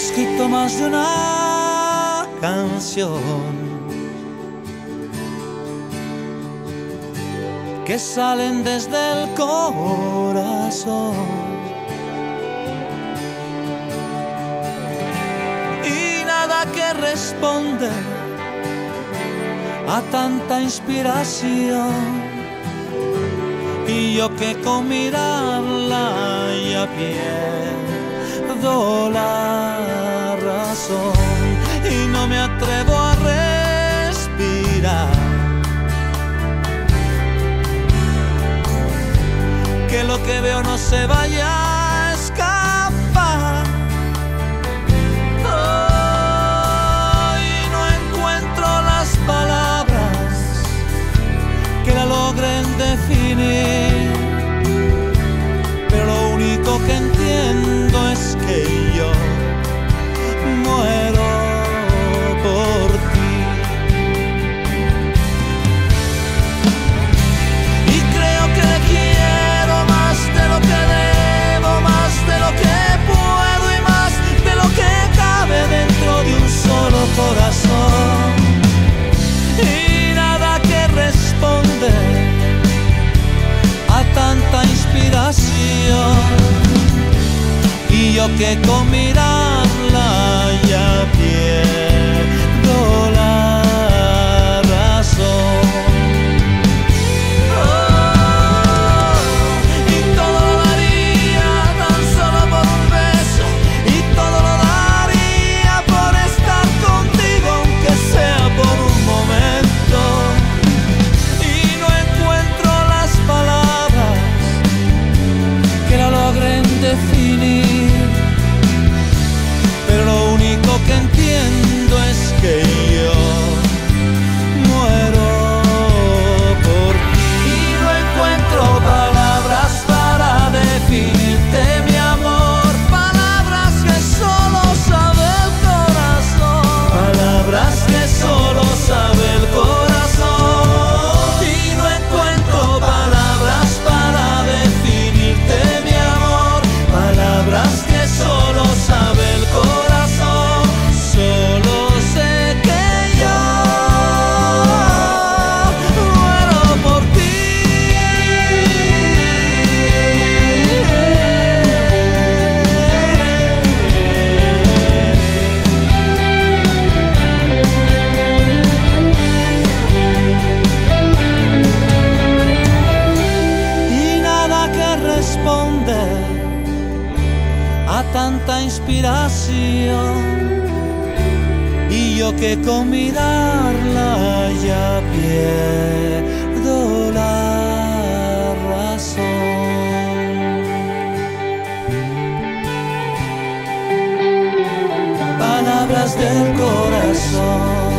escrito más de una canción que salen desde el corazón. Y nada que responde a tanta inspiración. Y yo que con mirarla ya pierdo la atrevo a respirar. Que lo que veo no se vaya. que comer. tanta inspiración y yo que con mirarla ya pierdo la razón. Palabras del corazón